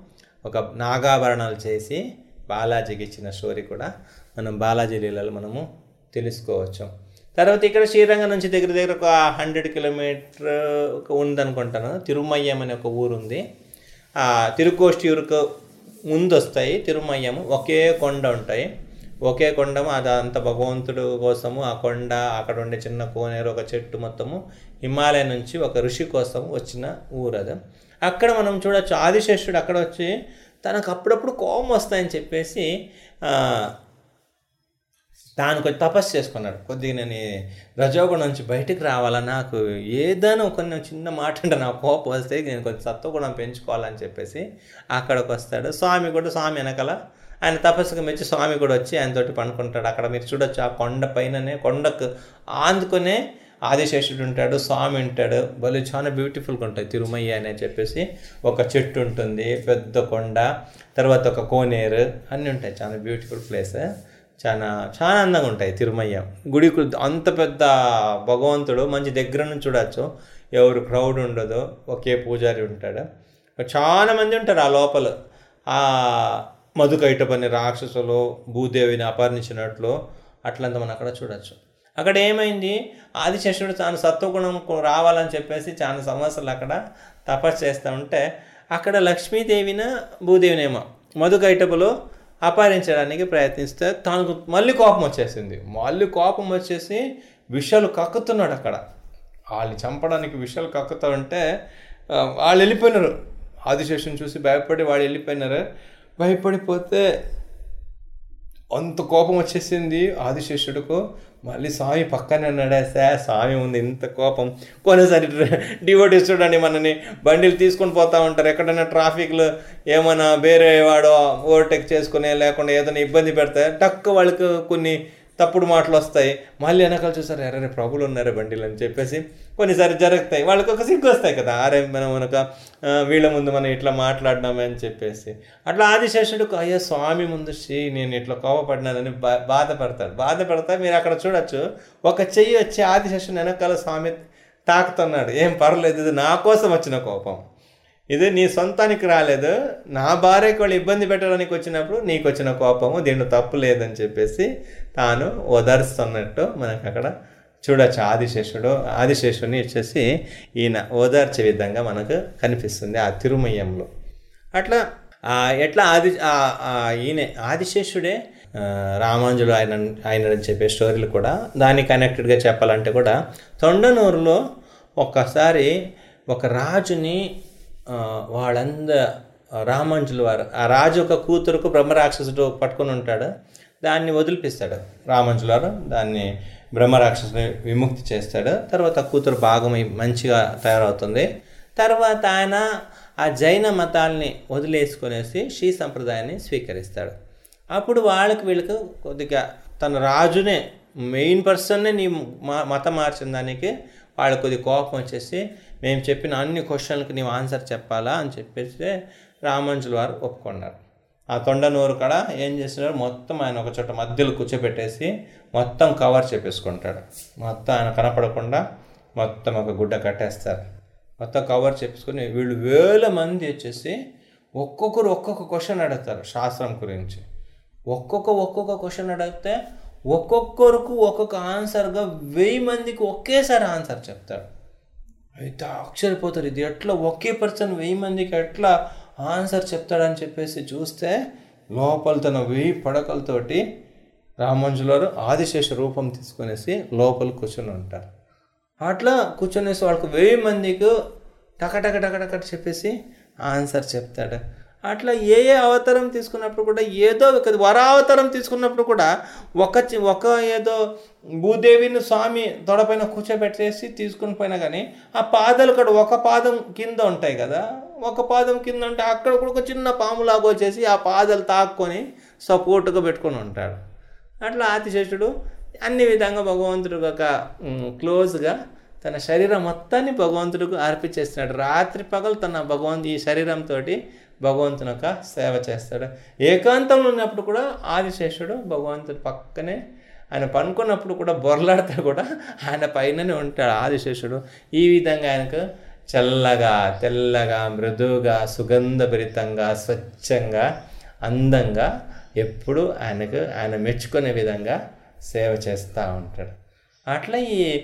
Speaker 1: ఒక నాగాభరణాలు చేసి బాలాజీకి ఇచ్చిన స్టోరీ కూడా మనం బాలాజీ లీలలో మనము తెలుసుకోవచ్చు. తర్వాత ఇక్కడ శ్రీరంగం నుంచి దగ్గర దగ్గర ఒక హండ్రెడ్ కిలోమీటర్ ఉందనుకుంటాను. తిరుమయ్యం అనే ఒక ఊరు ఉంది ఆ తిరుకోష్టియూరుకు ముందు వస్తాయి తిరుమయ్యము ఒకే కొండ ఉంటాయి. ఒకే కొండము అది అంత భగవంతుడు కోసము ఆ కొండ అక్కడ ఉండే చిన్న కోనేరు ఒక చెట్టు మొత్తము హిమాలయం నుంచి ఒక ఋషి కోసం వచ్చిన ఊరు అది. అక్కడ మనం చూడొచ్చు ఆదిశేషుడు అక్కడ వచ్చి తనకు అప్పుడప్పుడు కోపం వస్తాయని చెప్పేసి తాను కొంచెం తపస్సు చేసుకున్నాడు. కొద్దిగా నేను రజోగుణం నుంచి బయటికి రావాలా నాకు ఏదైనా కొన్ని చిన్న మాట అంటే నాకు కోపం వస్తే నేను కొంచెం సత్వగుణం పెంచుకోవాలని చెప్పేసి అక్కడికి వస్తాడు. స్వామి కూడా స్వామి వెనకాల ఆయన తపస్సుకు మెచ్చి స్వామి కూడా వచ్చి ఆయనతోటి పండుకుంటాడు. అక్కడ మీరు చూడొచ్చు ఆ కొండ పైననే కొండకు ఆందుకునే ఆదిశేషుడు ఉంటాడు స్వామి ఉంటాడు. భలే చాలా బ్యూటిఫుల్గా ఉంటాయి తిరుమయ్య అని చెప్పేసి ఒక చెట్టు ఉంటుంది పెద్ద కొండ తర్వాత ఒక కోనేరు అన్నీ ఉంటాయి. చాలా బ్యూటిఫుల్ ప్లేస్ చాలా చాలా అందంగా ఉంటాయి తిరుమయ్య. గుడి అంత పెద్ద భగవంతుడు మంచి దగ్గర నుంచి చూడొచ్చు. ఎవరు క్రౌడ్ ఉండదు ఒకే పూజారి ఉంటాడు. చాలా మంది ఉంటారు ఆ లోపల. మధుకైటపని రాక్షసులు భూదేవిని అపహరించినట్లు అట్లంతా మనం అక్కడ చూడొచ్చు. అక్కడ ఏమైంది? ఆదిశేషుడు తాను సత్వగుణం రావాలని చెప్పేసి చాలా సంవత్సరాలు అక్కడ తపస్సు చేస్తూ ఉంటే అక్కడ లక్ష్మీదేవిన భూదేవినేమో మధుకైటపులో అపహరించడానికి ప్రయత్నిస్తే తనకు మళ్ళీ కోపం వచ్చేసింది. మళ్ళీ కోపం వచ్చేసి విషయాలు కక్కుతున్నాడు అక్కడ. వాళ్ళని చంపడానికి విషయాలు కక్కుతా ఉంటే వాళ్ళు వెళ్ళిపోయినారు. ఆదిశేషుని చూసి భయపడి వాళ్ళు వెళ్ళిపోయినారు. భయపడిపోతే అంత కోపం వచ్చేసింది ఆదిశేషుడుకు. మళ్ళీ స్వామి పక్కనే నడేసా స్వామి ఉంది ఇంత కోపం. కొనేసారి డివోటీస్ చూడండి మనని. బండిలు తీసుకొని పోతా ఉంటారు. ఎక్కడైనా ట్రాఫిక్లో ఏమైనా వేరే వాడు ఓవర్టేక్ చేసుకునే లేకుండా ఏదైనా ఇబ్బంది పెడితే టక్ వాళ్ళకి కొన్ని తప్పుడు మాటలు వస్తాయి. మళ్ళీ వెనకాల చూసారు ఎర్రే ప్రభులు ఉన్నారు బండిలు అని చెప్పేసి కొన్నిసారి జరుగుతాయి. వాళ్ళకి ఒక సిగ్గు వస్తాయి కదా. అరే మనం మనక వీళ్ళ ముందు మనం ఇట్లా మాట్లాడినామే అని చెప్పేసి. అట్లా ఆదిశేషుడు అయ్యో స్వామి ముందు శ్రీ నేను ఇట్లా కోపపడినానని బా బాధపడతాడు. బాధపడతా మీరు అక్కడ చూడొచ్చు. ఒక చెయ్యి వచ్చి ఆదిశేషుడు వెనకాల స్వామి తాకుతున్నాడు. ఏం పర్లేదు ఇది నా కోసం వచ్చిన కోపం. ఇది నీ సొంతానికి రాలేదు. నా భార్యకు వాళ్ళు ఇబ్బంది పెట్టడానికి వచ్చినప్పుడు నీకు వచ్చిన కోపము దీంట్లో తప్పు లేదని చెప్పేసి తాను ఓదార్స్తున్నట్టు మనకు అక్కడ చూడొచ్చు. ఆదిశేషుడు ఆదిశేషుని వచ్చేసి ఈయన ఓదార్చే విధంగా మనకు కనిపిస్తుంది ఆ తిరుమయంలో అట్లా ఎట్లా ఆది ఈయన ఆదిశేషుడే రామాంజుడు ఆయన ఆయన అని చెప్పే స్టోరీలు కూడా దానికి కనెక్టెడ్గా చెప్పాలంటే కూడా తొండనూరులో ఒక్కసారి ఒక రాజుని వాళ్ళంద రామాంజుల వారు ఆ రాజు ఒక కూతురుకు బ్రహ్మరాక్షసుడు పట్టుకొని ఉంటాడు. దాన్ని వదిలిపిస్తాడు. రామాంజుల వారు దాన్ని బ్రహ్మరాక్షసుని విముక్తి చేస్తాడు. తర్వాత కూతురు భాగమై మంచిగా తయారవుతుంది. తర్వాత ఆయన ఆ జైన మతాల్ని వదిలేసుకునేసి శ్రీ సంప్రదాయాన్ని స్వీకరిస్తాడు. అప్పుడు వాళ్ళకి వీళ్ళకి కొద్దిగా తన రాజునే మెయిన్ పర్సన్నే నీ మా మతం మార్చిన దానికి వాళ్ళకి కొద్ది కోపం వచ్చేసి మేము చెప్పిన అన్ని క్వశ్చన్లకు నీవు ఆన్సర్ చెప్పాలా? అని చెప్పేసి రామంజుల వారు ఒప్పుకున్నారు. ఆ తొండనూరు కాడ ఏం చేసినారు మొత్తం ఆయన ఒక చోట మధ్యలో కూర్చోబెట్టేసి మొత్తం కవర్ చేపేసుకుంటాడు మొత్తం ఆయన కనపడకుండా మొత్తం ఒక గుడ్డ కట్టేస్తారు. మొత్తం కవర్ చేపించుకొని వీళ్ళు వేల మంది వచ్చేసి ఒక్కొక్కరు ఒక్కొక్క క్వశ్చన్ అడుగుతారు శాస్త్రం గురించి. ఒక్కొక్క ఒక్కొక్క క్వశ్చన్ అడిగితే ఒక్కొక్కరికి ఒక్కొక్క ఆన్సర్గా వెయ్యి మందికి ఒకేసారి ఆన్సర్ చెప్తాడు. అయితే ఆశ్చర్యపోతారు. ఇది ఎట్లా ఒకే పర్సన్ వెయ్యి మందికి ఎట్లా ఆన్సర్ చెప్తాడని చెప్పేసి చూస్తే లోపల తన వెయ్యి పడకలతోటి రామాంజులారు ఆదిశేష రూపం తీసుకునేసి లోపల కూర్చొని ఉంటారు. అట్లా కూర్చొనేసి వాళ్ళకు వెయ్యి మందికి టకటక టకటక చెప్పేసి ఆన్సర్ చెప్తాడు. అట్లా ఏ ఏ అవతారం తీసుకున్నప్పుడు కూడా ఏదో ఒక వరావతారం తీసుకున్నప్పుడు కూడా ఒక చి- ఒక ఏదో భూదేవిని స్వామి తొడపైన కూర్చోబెట్టేసి తీసుకుని పోయినా కానీ ఆ పాదాలు కూడా ఒక పాదం కింద ఉంటాయి కదా. ఒక పాదం కింద ఉంటే అక్కడ కూడా ఒక చిన్న పాము వచ్చేసి ఆ పాదాలు తాక్కొని సపోర్ట్గా పెట్టుకొని ఉంటాడు. అట్లా ఆతిశేషుడు అన్ని విధంగా భగవంతుడు ఒక క్లోజ్గా తన శరీరం మొత్తాన్ని భగవంతుడికి అర్పించేస్తున్నాడు. రాత్రి పగలు తన భగవంతు ఈ శరీరంతో భగవంతుని యొక్క సేవ చేస్తాడు. ఏకాంతంలో ఉన్నప్పుడు కూడా ఆదిశేషుడు భగవంతుడి పక్కనే ఆయన పనుకున్నప్పుడు కూడా బొరలాడితే కూడా ఆయన పైననే ఉంటాడు ఆదిశేషుడు. ఈ విధంగా ఆయనకు చల్లగా తెల్లగా మృదువుగా సుగంధభరితంగా స్వచ్ఛంగా అందంగా ఎప్పుడు ఆయనకు ఆయన మెచ్చుకునే విధంగా సేవ చేస్తూ ఉంటాడు. అట్లా ఈ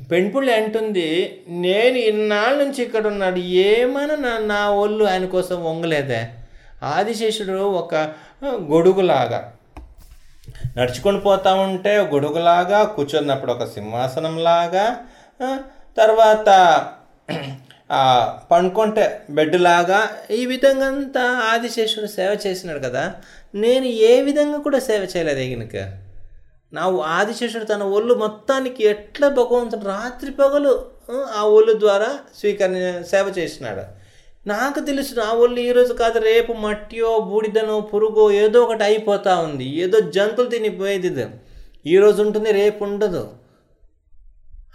Speaker 1: పెంపుళ్ళు అంటుంది నేను ఇన్నాళ్ళ నుంచి ఇక్కడ ఉన్నాడు ఏమైనా నా నా ఒళ్ళు ఆయన కోసం వంగలేదే? ఆదిశేషుడు ఒక గొడుగులాగా నడుచుకొని పోతా ఉంటే గొడుగులాగా కూర్చున్నప్పుడు ఒక సింహాసనంలాగా తర్వాత పండుకుంటే బెడ్లాగా ఈ విధంగా అంతా ఆదిశేషుడు సేవ చేసినాడు కదా. నేను ఏ విధంగా కూడా సేవ చేయలేదు ఈయనకి. నా ఆదిశేషుడు తన ఒళ్ళు మొత్తానికి ఎట్లా భగవంతుడు రాత్రి పగలు ఆ, ఒళ్ళు ద్వారా స్వీకరణ సేవ చేసినాడు. నాకు తెలుసు నా ఒళ్ళు ఈరోజు కాదు రేపు మట్టియో బూడిదనో పురుగో ఏదో ఒకటి అయిపోతూ ఉంది. ఏదో జంతువులు తినిపోయేది ఇది ఈరోజు ఉంటుంది రేపు ఉండదు.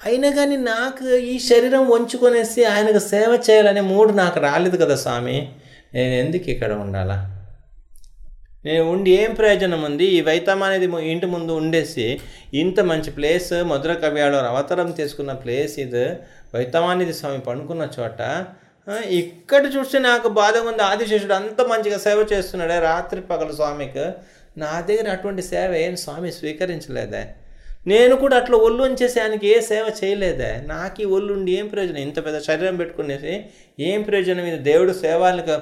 Speaker 1: అయినా కానీ నాకు ఈ శరీరం వంచుకొనేసి ఆయనకు సేవ చేయాలనే మూడు నాకు రాలేదు కదా స్వామి. నేను ఎందుకు ఇక్కడ ఉండాలా? నేను ఉండి ఏం ప్రయోజనం ఉంది? ఈ వైతం అనేది ఇంటి ముందు ఉండేసి ఇంత మంచి ప్లేస్ మధుర కవ్యాలో అవతారం తీసుకున్న ప్లేస్ ఇది. వైతమానిది స్వామి పండుకున్న చోట. ఇక్కడ చూస్తే నాకు బాధగా ఉంది. ఆదిశేషుడు అంత మంచిగా సేవ చేస్తున్నాడే. రాత్రి పగలు స్వామికి. నా దగ్గర అటువంటి సేవ ఏం స్వామి స్వీకరించలేదే. నేను కూడా అట్లా ఒళ్ళు ఉంచేసి ఆయనకి ఏ సేవ చేయలేదే. నాకు ఈ ఒళ్ళు ఉండి ఏం ప్రయోజనం? ఇంత పెద్ద శరీరం పెట్టుకునేసి ఏం ప్రయోజనం? ఇది దేవుడు సేవలకు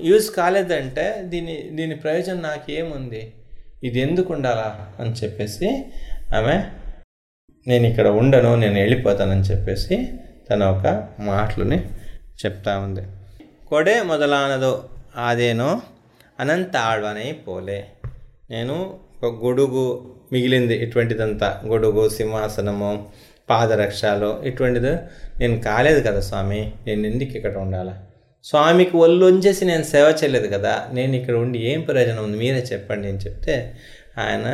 Speaker 1: యూజ్ కాలేదంటే దీని దీని ప్రయోజనం నాకేముంది? ఇది ఎందుకు ఉండాలా? అని చెప్పేసి ఆమె నేను ఇక్కడ ఉండను నేను వెళ్ళిపోతానని చెప్పేసి తన ఒక మాటలని చెప్తా ఉంది. కొడే మొదలానదో అదేనో అనంత ఆడవనై పోలే. నేను ఒక గొడుగు మిగిలింది. ఇటువంటిదంతా గొడుగు సింహాసనము పాదరక్షాలు ఇటువంటిది నేను కాలేదు కదా స్వామి. నేను ఎందుకు ఇక్కడ ఉండాలా? స్వామికి ఒళ్ళు ఉంచేసి నేను సేవ చేయలేదు కదా. నేను ఇక్కడ ఉండి ఏం ప్రయోజనం ఉంది? మీరే చెప్పండి. అని చెప్తే ఆయన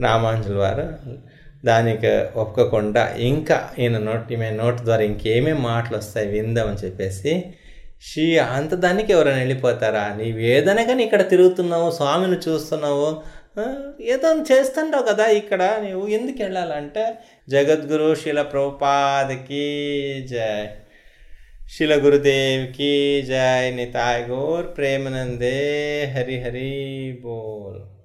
Speaker 1: రామాంజుల వారు దానికి ఒప్పుకోకుండా ఇంకా ఈయన నోటి ఈమె నోటి ద్వారా ఇంకేమేం మాటలు వస్తాయి విందామని చెప్పేసి షీ అంత దానికి ఎవరైనా వెళ్ళిపోతారా? నీవు ఏదైనా కానీ ఇక్కడ తిరుగుతున్నావు స్వామిని చూస్తున్నావు ఏదో చేస్తుంటావు కదా ఇక్కడ నువ్వు ఎందుకు వెళ్ళాలంటే? జగద్గురు శిల ప్రభుపాదకి జయ్ శిల గురుదేవ్కి జయ్ నితాయ్ గోర్ ప్రేమనందే. హరి హరి బోల్.